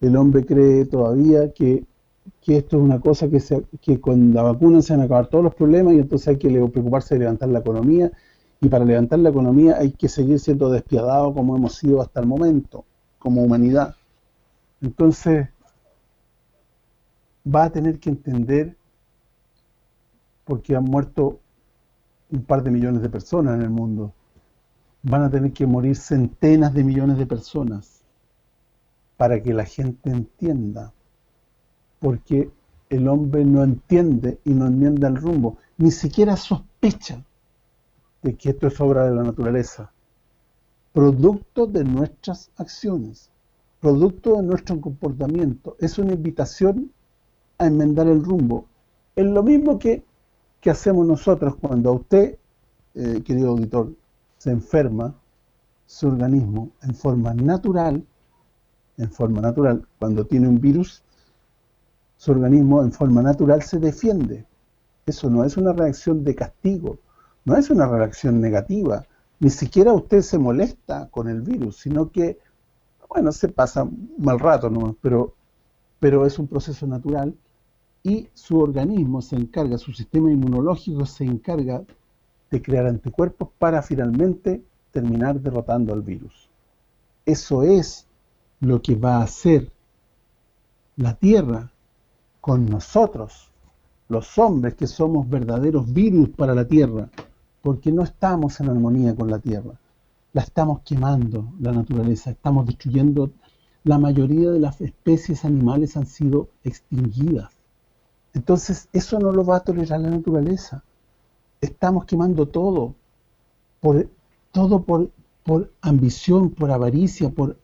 Speaker 1: El hombre cree todavía que, esto es una cosa que, se, que con la vacuna se van a acabar todos los problemas y entonces hay que preocuparse de levantar la economía y para levantar la economía hay que seguir siendo despiadados como hemos sido hasta el momento, como humanidad. Entonces, va a tener que entender porque han muerto un par de millones de personas en el mundo. Van a tener que morir centenas de millones de personas para que la gente entienda. Porque el hombre no entiende y no entiende el rumbo. Ni siquiera sospecha de que esto es obra de la naturaleza, producto de nuestras acciones, producto de nuestro comportamiento. Es una invitación a enmendar el rumbo. Es lo mismo que, que hacemos nosotros cuando a usted, eh, querido auditor, se enferma su organismo en forma natural, en forma natural, cuando tiene un virus, su organismo en forma natural se defiende. Eso no es una reacción de castigo, no es una reacción negativa, ni siquiera usted se molesta con el virus, sino que, bueno, se pasa un mal rato nomás, pero, pero es un proceso natural y su organismo se encarga, su sistema inmunológico se encarga de crear anticuerpos para finalmente terminar derrotando al virus. Eso es lo que va a hacer la Tierra con nosotros, los hombres que somos verdaderos virus para la Tierra, porque no estamos en armonía con la tierra. La estamos quemando, la naturaleza, estamos destruyendo. La mayoría de las especies animales han sido extinguidas. Entonces, eso no lo va a tolerar la naturaleza. Estamos quemando todo, por, todo por, por ambición, por avaricia, por,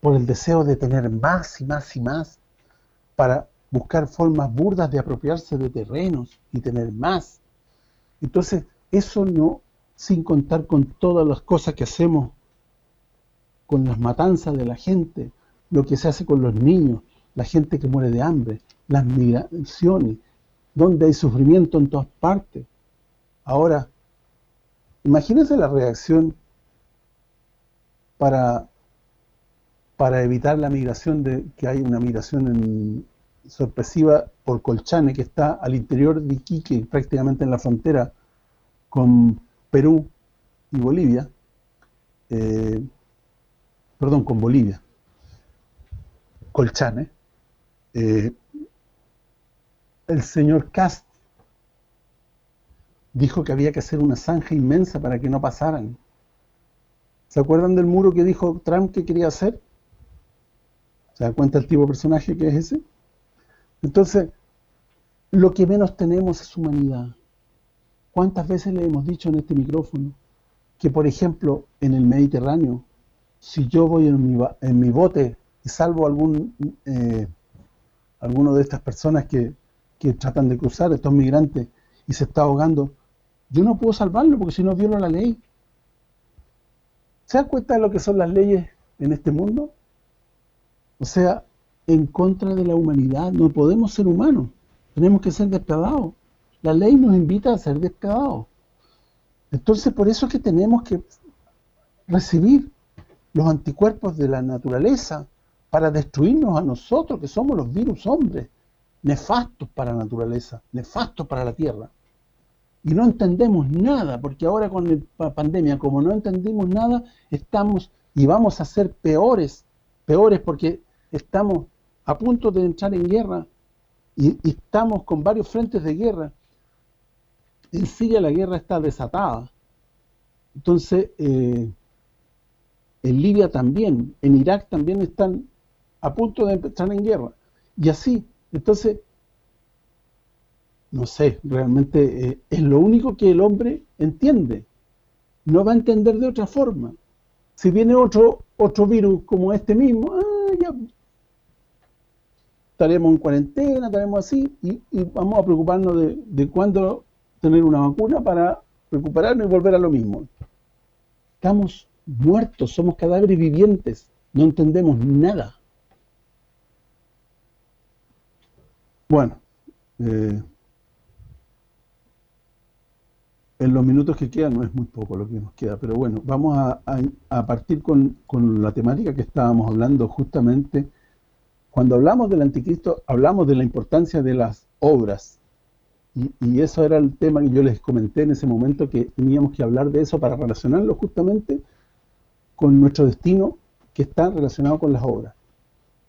Speaker 1: por el deseo de tener más y más y más, para buscar formas burdas de apropiarse de terrenos y tener más. Entonces, eso no, sin contar con todas las cosas que hacemos, con las matanzas de la gente, lo que se hace con los niños, la gente que muere de hambre, las migraciones, donde hay sufrimiento en todas partes. Ahora, imagínense la reacción para para evitar la migración de que hay una migración sorpresiva por Colchane que está al interior de Iquique, prácticamente en la frontera con Perú y Bolivia, eh, perdón, con Bolivia, Colchane, eh, el señor Cast dijo que había que hacer una zanja inmensa para que no pasaran. ¿Se acuerdan del muro que dijo Trump que quería hacer? ¿Se da cuenta el tipo de personaje que es ese? Entonces, lo que menos tenemos es humanidad. ¿Cuántas veces le hemos dicho en este micrófono que, por ejemplo, en el Mediterráneo, si yo voy en mi, bote y salvo algún eh, alguno de estas personas que, que tratan de cruzar, estos migrantes, y se está ahogando, yo no puedo salvarlo porque si no violo la ley. ¿Se da cuenta de lo que son las leyes en este mundo? O sea, en contra de la humanidad, no podemos ser humanos, tenemos que ser depravados. La ley nos invita a ser depravados. Entonces, por eso es que tenemos que recibir los anticuerpos de la naturaleza para destruirnos a nosotros, que somos los virus hombres, nefastos para la naturaleza, nefastos para la tierra. Y no entendemos nada, porque ahora con la pandemia, como no entendimos nada, estamos y vamos a ser peores, peores porque estamos a punto de entrar en guerra y, estamos con varios frentes de guerra. En Siria la guerra está desatada. Entonces, eh, en Libia también, en Irak también están a punto de entrar en guerra. Y así, entonces, no sé, realmente eh, es lo único que el hombre entiende. No va a entender de otra forma. Si viene otro otro virus como este mismo, ah, ya estaremos en cuarentena, estaremos así, y, vamos a preocuparnos de, de cuándo tener una vacuna para recuperarnos y volver a lo mismo. Estamos muertos, somos cadáveres vivientes, no entendemos nada. Bueno, eh, en los minutos que quedan no es muy poco lo que nos queda, pero bueno, vamos a, a partir con, con la temática que estábamos hablando justamente cuando hablamos del anticristo, hablamos de la importancia de las obras. Y, eso era el tema que yo les comenté en ese momento, que teníamos que hablar de eso para relacionarlo justamente con nuestro destino que está relacionado con las obras.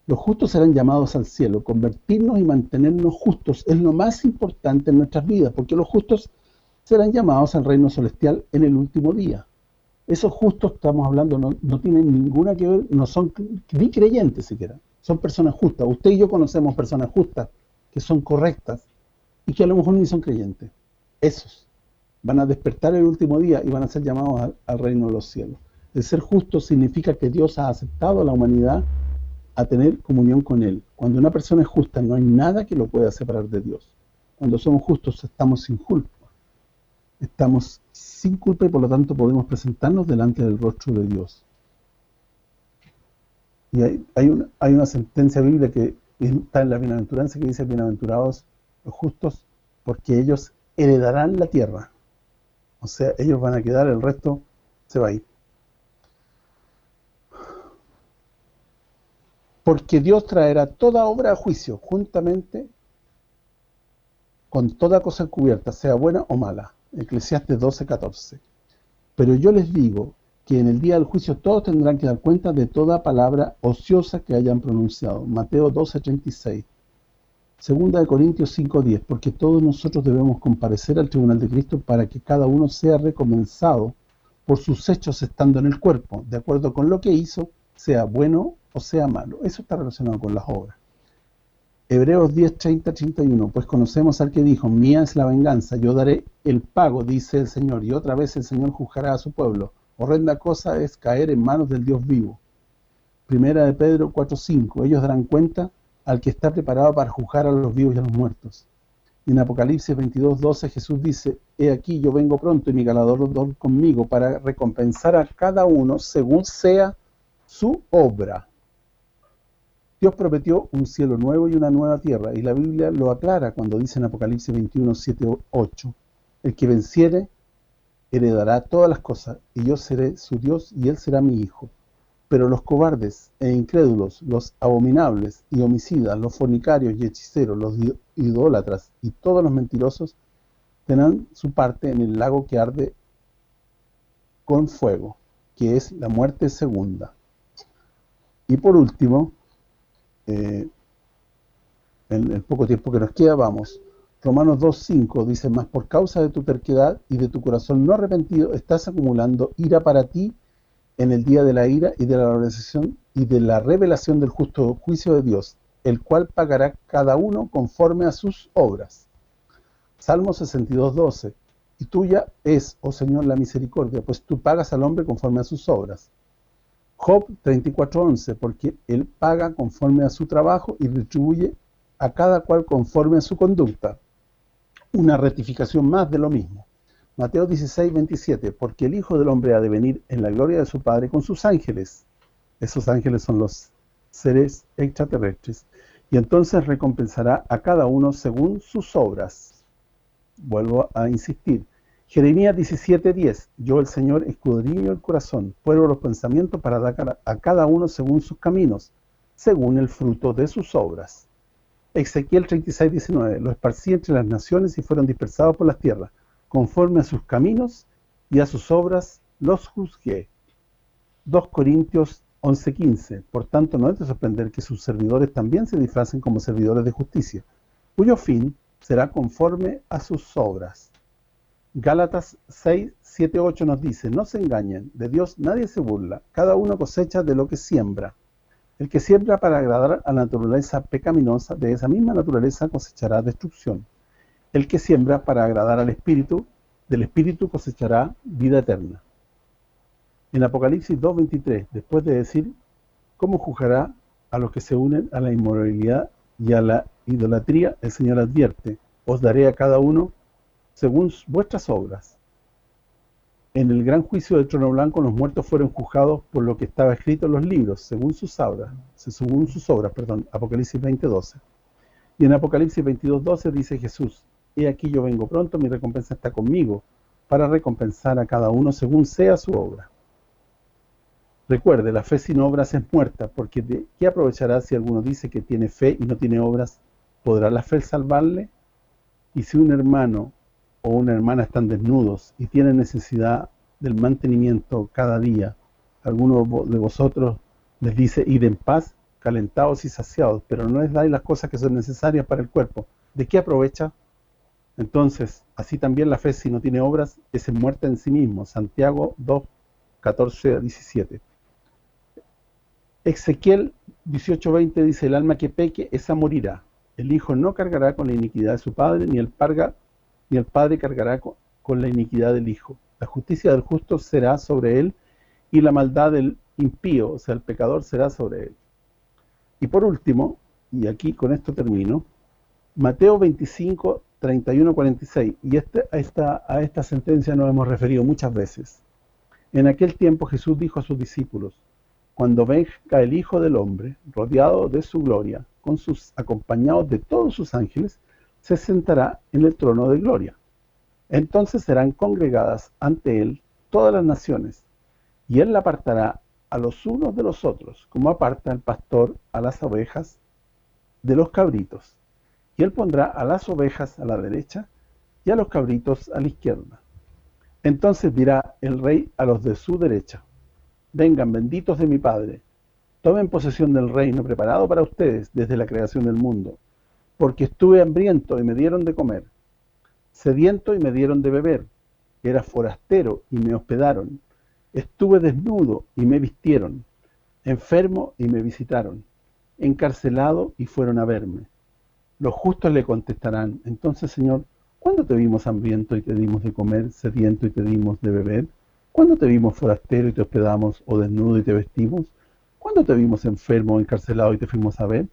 Speaker 1: Los justos serán llamados al cielo. Convertirnos y mantenernos justos es lo más importante en nuestras vidas, porque los justos serán llamados al reino celestial en el último día. Esos justos, estamos hablando, no, no tienen ninguna que ver, no son ni creyentes siquiera son personas justas. Usted y yo conocemos personas justas, que son correctas, y que a lo mejor ni son creyentes. Esos van a despertar el último día y van a ser llamados al, reino de los cielos. El ser justo significa que Dios ha aceptado a la humanidad a tener comunión con Él. Cuando una persona es justa, no hay nada que lo pueda separar de Dios. Cuando somos justos, estamos sin culpa. Estamos sin culpa y por lo tanto podemos presentarnos delante del rostro de Dios. Y hay, una, hay una sentencia bíblica que está en la bienaventuranza que dice, bienaventurados los justos, porque ellos heredarán la tierra. O sea, ellos van a quedar, el resto se va a ir. Porque Dios traerá toda obra a juicio, juntamente con toda cosa encubierta, sea buena o mala. Eclesiastes 12, 14. Pero yo les digo que en el día del juicio todos tendrán que dar cuenta de toda palabra ociosa que hayan pronunciado. Mateo 12:36. Segunda de Corintios 5:10, porque todos nosotros debemos comparecer al tribunal de Cristo para que cada uno sea recompensado por sus hechos estando en el cuerpo, de acuerdo con lo que hizo, sea bueno o sea malo. Eso está relacionado con las obras. Hebreos 10, 31, pues conocemos al que dijo, mía es la venganza, yo daré el pago, dice el Señor, y otra vez el Señor juzgará a su pueblo. Horrenda cosa es caer en manos del Dios vivo. Primera de Pedro 4.5. Ellos darán cuenta al que está preparado para juzgar a los vivos y a los muertos. Y en Apocalipsis 22.12 Jesús dice, He aquí yo vengo pronto y mi galador conmigo para recompensar a cada uno según sea su obra. Dios prometió un cielo nuevo y una nueva tierra, y la Biblia lo aclara cuando dice en Apocalipsis 21, 8, el que venciere heredará todas las cosas, y yo seré su Dios, y él será mi hijo. Pero los cobardes e incrédulos, los abominables y homicidas, los fornicarios y hechiceros, los idólatras y todos los mentirosos, tendrán su parte en el lago que arde con fuego, que es la muerte segunda. Y por último, eh, en el poco tiempo que nos queda, vamos. Romanos 2.5 dice, más por causa de tu terquedad y de tu corazón no arrepentido, estás acumulando ira para ti en el día de la ira y de la y de la revelación del justo juicio de Dios, el cual pagará cada uno conforme a sus obras. Salmo 62.12 Y tuya es, oh Señor, la misericordia, pues tú pagas al hombre conforme a sus obras. Job 34.11 Porque él paga conforme a su trabajo y retribuye a cada cual conforme a su conducta. Una rectificación más de lo mismo. Mateo 16, 27, porque el Hijo del Hombre ha de venir en la gloria de su Padre con sus ángeles. Esos ángeles son los seres extraterrestres. Y entonces recompensará a cada uno según sus obras. Vuelvo a insistir. Jeremías 17, 10, yo el Señor escudriño el corazón, pruebo los pensamientos para dar a cada uno según sus caminos, según el fruto de sus obras. Ezequiel 36, 19, los esparcí entre las naciones y fueron dispersados por las tierras conforme a sus caminos y a sus obras los juzgué. 2 Corintios 11:15 Por tanto, no es de sorprender que sus servidores también se disfracen como servidores de justicia, cuyo fin será conforme a sus obras. Gálatas 6, 7, 8 nos dice, no se engañen, de Dios nadie se burla, cada uno cosecha de lo que siembra. El que siembra para agradar a la naturaleza pecaminosa, de esa misma naturaleza cosechará destrucción. El que siembra para agradar al Espíritu, del Espíritu cosechará vida eterna. En Apocalipsis 2.23, después de decir, ¿cómo juzgará a los que se unen a la inmoralidad y a la idolatría? El Señor advierte, os daré a cada uno según vuestras obras. En el gran juicio del trono blanco los muertos fueron juzgados por lo que estaba escrito en los libros, según sus obras, según sus obras, perdón, Apocalipsis 20.12. Y en Apocalipsis 22.12 dice Jesús, y aquí yo vengo pronto, mi recompensa está conmigo, para recompensar a cada uno según sea su obra. Recuerde, la fe sin obras es muerta, porque ¿de qué aprovechará si alguno dice que tiene fe y no tiene obras? ¿Podrá la fe salvarle? Y si un hermano o una hermana están desnudos y tienen necesidad del mantenimiento cada día, alguno de vosotros les dice, id en paz, calentados y saciados, pero no les dais las cosas que son necesarias para el cuerpo, ¿de qué aprovecha? Entonces, así también la fe, si no tiene obras, es muerta en sí mismo. Santiago 2, 14 a 17. Ezequiel 18, 20 dice, el alma que peque, esa morirá. El hijo no cargará con la iniquidad de su padre, ni el, ni el padre cargará con, con la iniquidad del hijo. La justicia del justo será sobre él, y la maldad del impío, o sea, el pecador, será sobre él. Y por último, y aquí con esto termino, Mateo 25, 31-46, y este, a, esta, sentencia nos hemos referido muchas veces. En aquel tiempo Jesús dijo a sus discípulos, cuando venga el Hijo del Hombre, rodeado de su gloria, con sus acompañados de todos sus ángeles, se sentará en el trono de gloria. Entonces serán congregadas ante él todas las naciones, y él apartará a los unos de los otros, como aparta el pastor a las ovejas de los cabritos y él pondrá a las ovejas a la derecha y a los cabritos a la izquierda. Entonces dirá el rey a los de su derecha, vengan benditos de mi Padre, tomen posesión del reino preparado para ustedes desde la creación del mundo, porque estuve hambriento y me dieron de comer, sediento y me dieron de beber, era forastero y me hospedaron, estuve desnudo y me vistieron, enfermo y me visitaron, encarcelado y fueron a verme. Los justos le contestarán, entonces Señor, ¿cuándo te vimos hambriento y te dimos de comer, sediento y te dimos de beber? ¿Cuándo te vimos forastero y te hospedamos, o desnudo y te vestimos? ¿Cuándo te vimos enfermo o encarcelado y te fuimos a ver?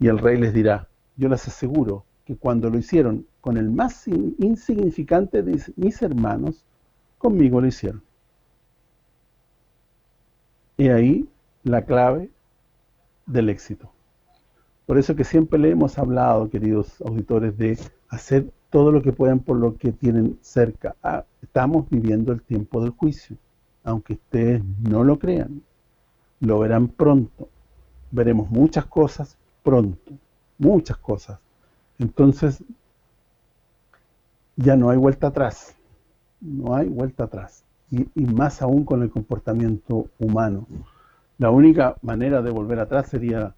Speaker 1: Y el rey les dirá, yo les aseguro que cuando lo hicieron con el más insignificante de mis hermanos, conmigo lo hicieron. Y ahí la clave del éxito. Por eso que siempre le hemos hablado, queridos auditores, de hacer todo lo que puedan por lo que tienen cerca. Ah, estamos viviendo el tiempo del juicio, aunque ustedes no lo crean. Lo verán pronto. Veremos muchas cosas pronto, muchas cosas. Entonces, ya no hay vuelta atrás. No hay vuelta atrás. y, más aún con el comportamiento humano. La única manera de volver atrás sería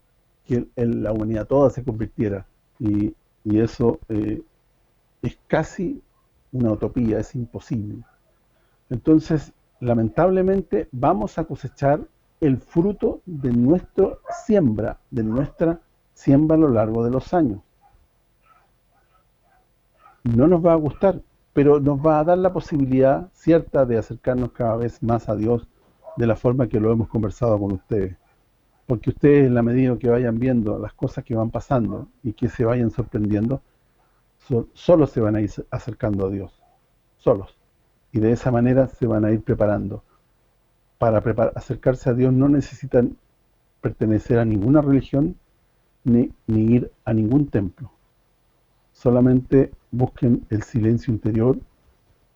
Speaker 1: que la humanidad toda se convirtiera y, eso eh, es casi una utopía, es imposible. Entonces, lamentablemente, vamos a cosechar el fruto de nuestra siembra, de nuestra siembra a lo largo de los años. No nos va a gustar, pero nos va a dar la posibilidad cierta de acercarnos cada vez más a Dios de la forma que lo hemos conversado con ustedes. Porque ustedes, en la medida que vayan viendo las cosas que van pasando y que se vayan sorprendiendo, solo se van a ir acercando a Dios, solos. Y de esa manera se van a ir preparando. Para acercarse a Dios no necesitan pertenecer a ninguna religión ni, ni ir a ningún templo. Solamente busquen el silencio interior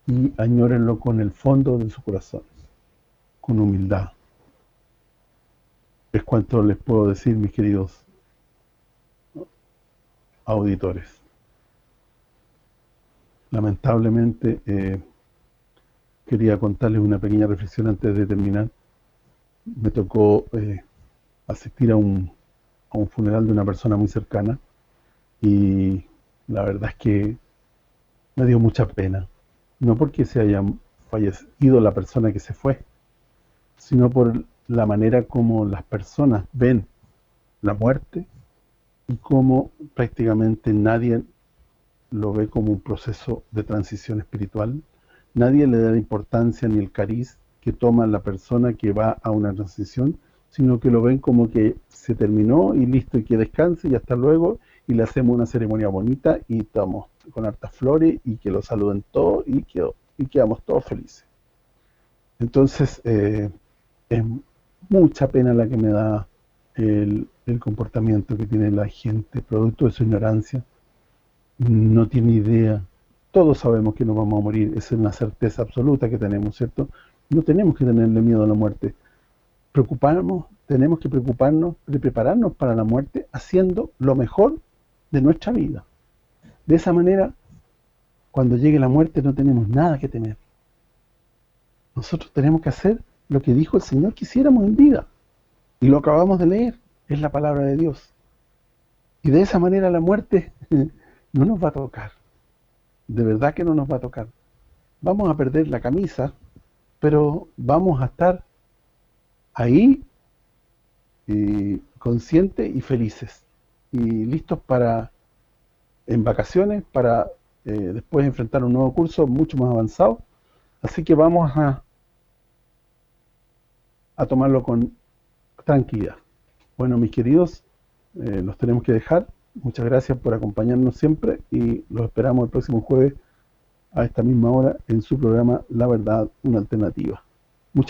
Speaker 1: y añórenlo con el fondo de su corazón, con humildad. Es cuanto les puedo decir, mis queridos auditores. Lamentablemente, eh, quería contarles una pequeña reflexión antes de terminar. Me tocó eh, asistir a un, a un funeral de una persona muy cercana y la verdad es que me dio mucha pena. No porque se haya fallecido la persona que se fue, sino por la manera como las personas ven la muerte y cómo prácticamente nadie lo ve como un proceso de transición espiritual. Nadie le da la importancia ni el cariz que toma la persona que va a una transición, sino que lo ven como que se terminó y listo y que descanse y hasta luego y le hacemos una ceremonia bonita y estamos con hartas flores y que lo saluden todos y, y quedamos todos felices. Entonces, eh, es mucha pena la que me da el, comportamiento que tiene la gente, producto de su ignorancia. No tiene idea. Todos sabemos que nos vamos a morir, es una certeza absoluta que tenemos, ¿cierto? No tenemos que tenerle miedo a la muerte. Preocuparnos, tenemos que preocuparnos de prepararnos para la muerte haciendo lo mejor de nuestra vida. De esa manera, cuando llegue la muerte no tenemos nada que temer. Nosotros tenemos que hacer lo que dijo el Señor que hiciéramos en vida. Y lo acabamos de leer, es la palabra de Dios. Y de esa manera la muerte *laughs* no nos va a tocar. De verdad que no nos va a tocar. Vamos a perder la camisa, pero vamos a estar ahí y conscientes y felices y listos para en vacaciones para eh, después enfrentar un nuevo curso mucho más avanzado. Así que vamos a, a tomarlo con tranquilidad. Bueno, mis queridos, eh, los tenemos que dejar. Muchas gracias por acompañarnos siempre y los esperamos el próximo jueves a esta misma hora en su programa La Verdad, una alternativa.